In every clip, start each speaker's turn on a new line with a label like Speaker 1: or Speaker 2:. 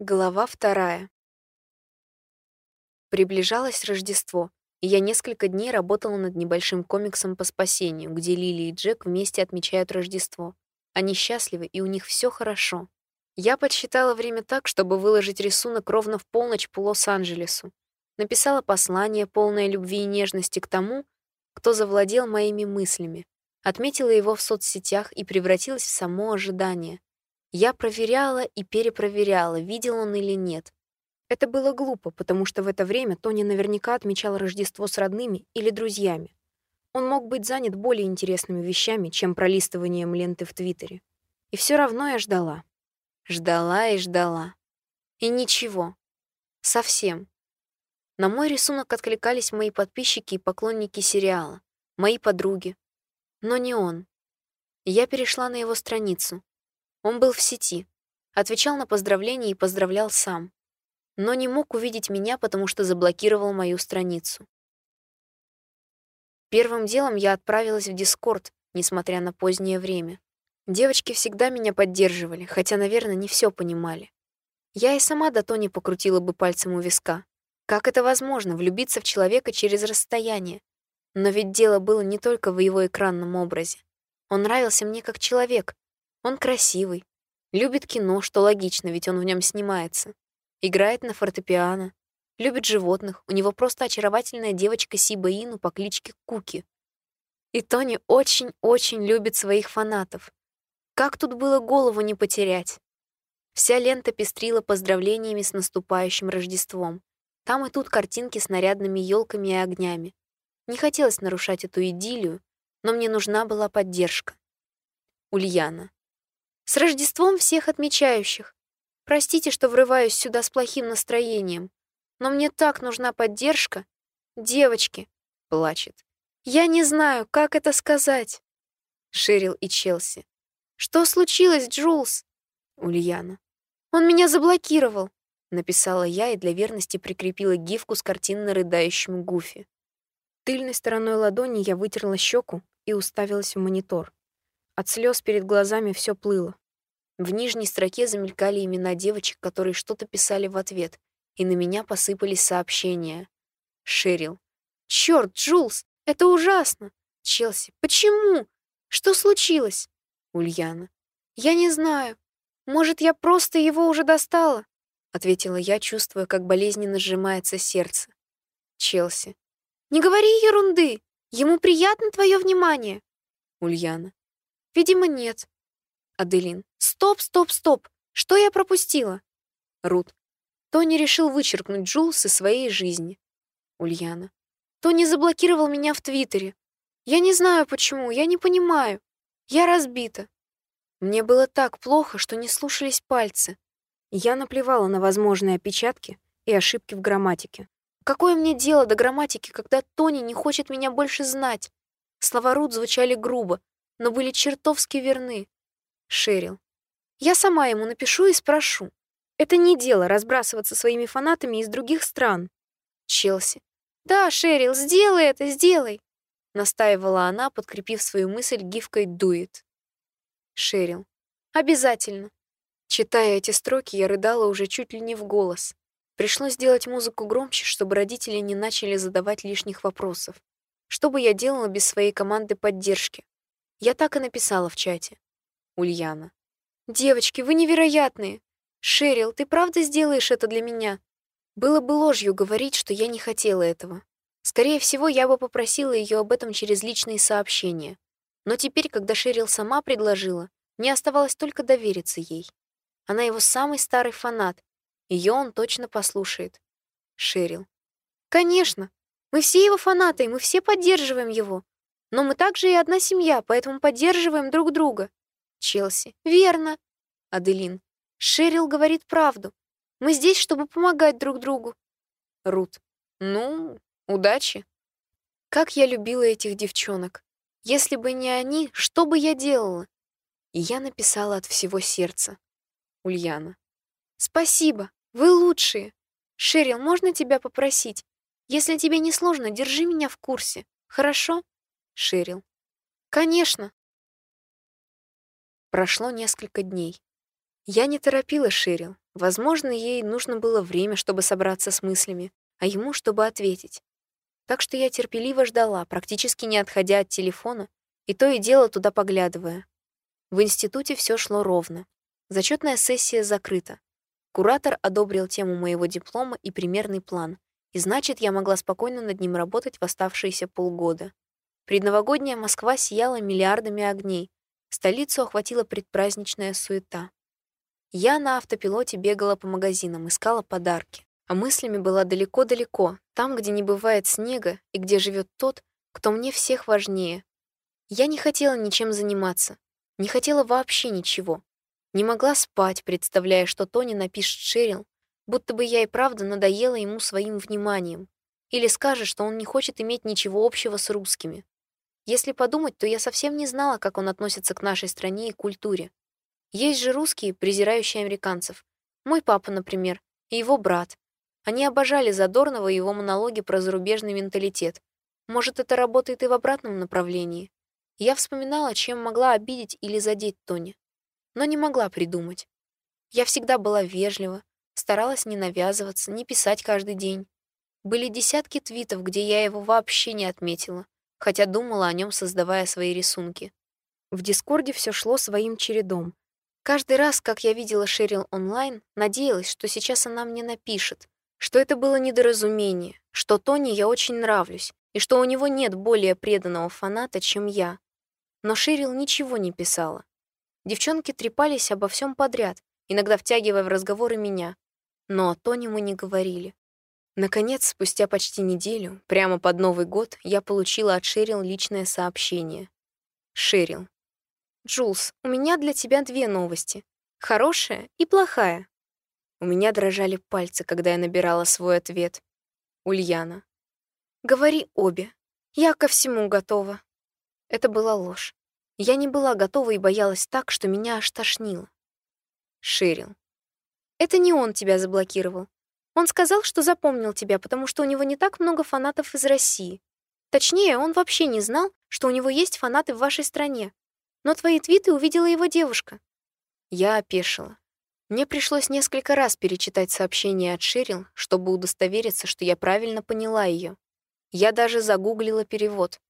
Speaker 1: Глава вторая. Приближалось Рождество, и я несколько дней работала над небольшим комиксом по спасению, где Лили и Джек вместе отмечают Рождество. Они счастливы, и у них все хорошо. Я подсчитала время так, чтобы выложить рисунок ровно в полночь по Лос-Анджелесу. Написала послание, полное любви и нежности к тому, кто завладел моими мыслями. Отметила его в соцсетях и превратилась в само ожидание — я проверяла и перепроверяла, видел он или нет. Это было глупо, потому что в это время Тони наверняка отмечал Рождество с родными или друзьями. Он мог быть занят более интересными вещами, чем пролистыванием ленты в Твиттере. И все равно я ждала. Ждала и ждала. И ничего. Совсем. На мой рисунок откликались мои подписчики и поклонники сериала, мои подруги. Но не он. Я перешла на его страницу. Он был в сети, отвечал на поздравления и поздравлял сам, но не мог увидеть меня, потому что заблокировал мою страницу. Первым делом я отправилась в Дискорд, несмотря на позднее время. Девочки всегда меня поддерживали, хотя, наверное, не все понимали. Я и сама до Тони покрутила бы пальцем у виска. Как это возможно, влюбиться в человека через расстояние? Но ведь дело было не только в его экранном образе. Он нравился мне как человек, он красивый, любит кино, что логично, ведь он в нем снимается. Играет на фортепиано, любит животных, у него просто очаровательная девочка Сиба Ину по кличке Куки. И Тони очень-очень любит своих фанатов. Как тут было голову не потерять? Вся лента пестрила поздравлениями с наступающим Рождеством. Там и тут картинки с нарядными елками и огнями. Не хотелось нарушать эту идиллию, но мне нужна была поддержка. Ульяна. С Рождеством всех отмечающих. Простите, что врываюсь сюда с плохим настроением, но мне так нужна поддержка. Девочки, плачет. Я не знаю, как это сказать. Шерил и Челси. Что случилось, Джулс? Ульяна. Он меня заблокировал, написала я и для верности прикрепила гифку с картинно рыдающим Гуфи. Тыльной стороной ладони я вытерла щеку и уставилась в монитор. От слез перед глазами все плыло. В нижней строке замелькали имена девочек, которые что-то писали в ответ, и на меня посыпались сообщения. Шерил. «Чёрт, Джулс, это ужасно!» Челси. «Почему? Что случилось?» Ульяна. «Я не знаю. Может, я просто его уже достала?» Ответила я, чувствуя, как болезненно сжимается сердце. Челси. «Не говори ерунды! Ему приятно твое внимание!» Ульяна. «Видимо, нет». Аделин. «Стоп, стоп, стоп! Что я пропустила?» Рут. Тони решил вычеркнуть Джулс из своей жизни. Ульяна. Тони заблокировал меня в Твиттере. Я не знаю почему, я не понимаю. Я разбита. Мне было так плохо, что не слушались пальцы. Я наплевала на возможные опечатки и ошибки в грамматике. Какое мне дело до грамматики, когда Тони не хочет меня больше знать? Слова Рут звучали грубо, но были чертовски верны. Шерил. Я сама ему напишу и спрошу. Это не дело разбрасываться своими фанатами из других стран. Челси. Да, Шерил, сделай это, сделай. Настаивала она, подкрепив свою мысль гифкой «дует». Шерил. Обязательно. Читая эти строки, я рыдала уже чуть ли не в голос. Пришлось сделать музыку громче, чтобы родители не начали задавать лишних вопросов. Что бы я делала без своей команды поддержки? Я так и написала в чате. Ульяна. «Девочки, вы невероятные! Шерил, ты правда сделаешь это для меня?» Было бы ложью говорить, что я не хотела этого. Скорее всего, я бы попросила ее об этом через личные сообщения. Но теперь, когда Шерил сама предложила, мне оставалось только довериться ей. Она его самый старый фанат. Ее он точно послушает. Шерил. «Конечно! Мы все его фанаты, и мы все поддерживаем его. Но мы также и одна семья, поэтому поддерживаем друг друга. Челси. Верно. Аделин. Шерил говорит правду. Мы здесь, чтобы помогать друг другу. Рут. Ну, удачи. Как я любила этих девчонок. Если бы не они, что бы я делала? И я написала от всего сердца. Ульяна. Спасибо, вы лучшие. Шерил, можно тебя попросить? Если тебе не сложно, держи меня в курсе. Хорошо? Шерил. Конечно. Прошло несколько дней. Я не торопила Шерил. Возможно, ей нужно было время, чтобы собраться с мыслями, а ему, чтобы ответить. Так что я терпеливо ждала, практически не отходя от телефона, и то и дело туда поглядывая. В институте все шло ровно. Зачетная сессия закрыта. Куратор одобрил тему моего диплома и примерный план, и значит, я могла спокойно над ним работать в оставшиеся полгода. Предновогодняя Москва сияла миллиардами огней, столицу охватила предпраздничная суета. Я на автопилоте бегала по магазинам, искала подарки, а мыслями была далеко-далеко, там, где не бывает снега и где живет тот, кто мне всех важнее. Я не хотела ничем заниматься, не хотела вообще ничего. Не могла спать, представляя, что Тони напишет Шерил, будто бы я и правда надоела ему своим вниманием. Или скажет, что он не хочет иметь ничего общего с русскими. Если подумать, то я совсем не знала, как он относится к нашей стране и культуре. Есть же русские, презирающие американцев. Мой папа, например, и его брат. Они обожали Задорнова и его монологи про зарубежный менталитет. Может, это работает и в обратном направлении. Я вспоминала, чем могла обидеть или задеть Тони. Но не могла придумать. Я всегда была вежлива, старалась не навязываться, не писать каждый день. Были десятки твитов, где я его вообще не отметила, хотя думала о нем, создавая свои рисунки. В Дискорде все шло своим чередом. Каждый раз, как я видела Шерил онлайн, надеялась, что сейчас она мне напишет, что это было недоразумение, что Тони я очень нравлюсь, и что у него нет более преданного фаната, чем я. Но Шерил ничего не писала. Девчонки трепались обо всем подряд, иногда втягивая в разговоры меня. Но о Тони мы не говорили. Наконец, спустя почти неделю, прямо под Новый год, я получила от Шерил личное сообщение. Шерил. «Джулс, у меня для тебя две новости. Хорошая и плохая». У меня дрожали пальцы, когда я набирала свой ответ. Ульяна. «Говори обе. Я ко всему готова». Это была ложь. Я не была готова и боялась так, что меня аж тошнило. Шерил. «Это не он тебя заблокировал. Он сказал, что запомнил тебя, потому что у него не так много фанатов из России. Точнее, он вообще не знал, что у него есть фанаты в вашей стране. Но твои твиты увидела его девушка». Я опешила. Мне пришлось несколько раз перечитать сообщение от Ширил, чтобы удостовериться, что я правильно поняла ее. Я даже загуглила перевод.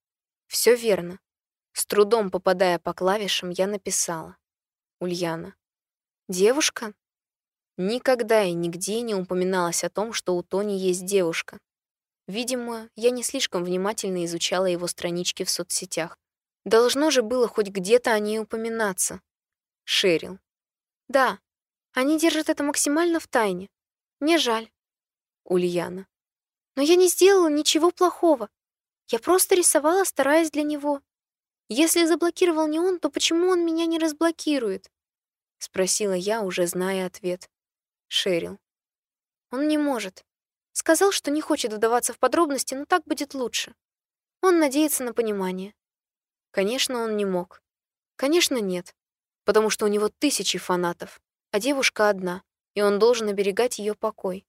Speaker 1: Все верно. С трудом попадая по клавишам, я написала. Ульяна. «Девушка?» Никогда и нигде не упоминалось о том, что у Тони есть девушка. Видимо, я не слишком внимательно изучала его странички в соцсетях, Должно же было хоть где-то о ней упоминаться. Шерил. Да, они держат это максимально в тайне. Мне жаль. Ульяна. Но я не сделала ничего плохого. Я просто рисовала, стараясь для него. Если заблокировал не он, то почему он меня не разблокирует? Спросила я, уже зная ответ. Шерил. Он не может. Сказал, что не хочет вдаваться в подробности, но так будет лучше. Он надеется на понимание. Конечно, он не мог. Конечно, нет. Потому что у него тысячи фанатов, а девушка одна, и он должен оберегать ее покой.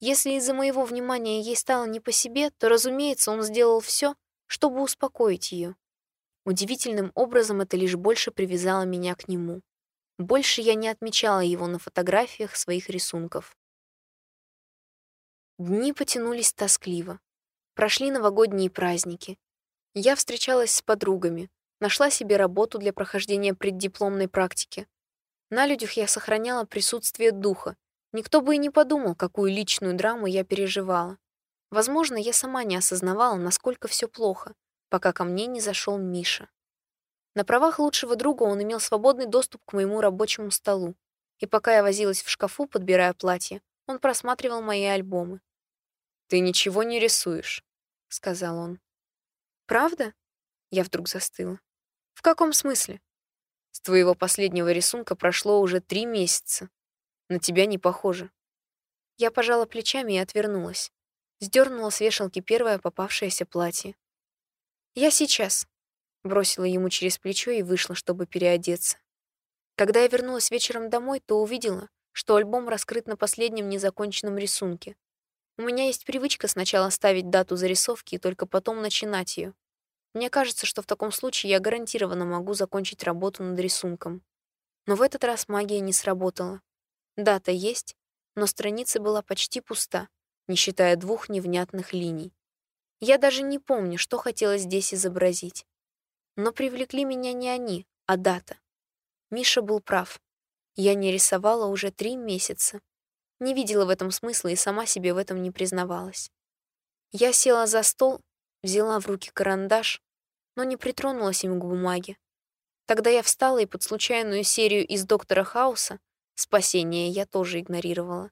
Speaker 1: Если из-за моего внимания ей стало не по себе, то, разумеется, он сделал все, чтобы успокоить ее. Удивительным образом это лишь больше привязало меня к нему. Больше я не отмечала его на фотографиях своих рисунков. Дни потянулись тоскливо. Прошли новогодние праздники, я встречалась с подругами, нашла себе работу для прохождения преддипломной практики. На людях я сохраняла присутствие духа. Никто бы и не подумал, какую личную драму я переживала. Возможно, я сама не осознавала, насколько все плохо, пока ко мне не зашел Миша. На правах лучшего друга он имел свободный доступ к моему рабочему столу. И пока я возилась в шкафу, подбирая платье, он просматривал мои альбомы. «Ты ничего не рисуешь», — сказал он. «Правда?» Я вдруг застыла. «В каком смысле?» «С твоего последнего рисунка прошло уже три месяца. На тебя не похоже». Я пожала плечами и отвернулась. Сдернула с вешалки первое попавшееся платье. «Я сейчас», — бросила ему через плечо и вышла, чтобы переодеться. Когда я вернулась вечером домой, то увидела, что альбом раскрыт на последнем незаконченном рисунке. У меня есть привычка сначала ставить дату зарисовки и только потом начинать ее. Мне кажется, что в таком случае я гарантированно могу закончить работу над рисунком. Но в этот раз магия не сработала. Дата есть, но страница была почти пуста, не считая двух невнятных линий. Я даже не помню, что хотела здесь изобразить. Но привлекли меня не они, а дата. Миша был прав. Я не рисовала уже три месяца. Не видела в этом смысла и сама себе в этом не признавалась. Я села за стол, взяла в руки карандаш, но не притронулась им к бумаге. Тогда я встала и под случайную серию из «Доктора Хауса» спасение я тоже игнорировала.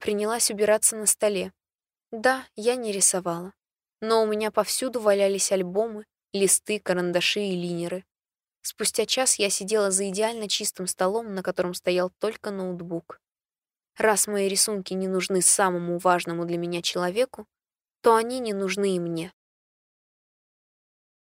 Speaker 1: Принялась убираться на столе. Да, я не рисовала. Но у меня повсюду валялись альбомы, листы, карандаши и линеры. Спустя час я сидела за идеально чистым столом, на котором стоял только ноутбук. Раз мои рисунки не нужны самому важному для меня человеку, то они не нужны и мне.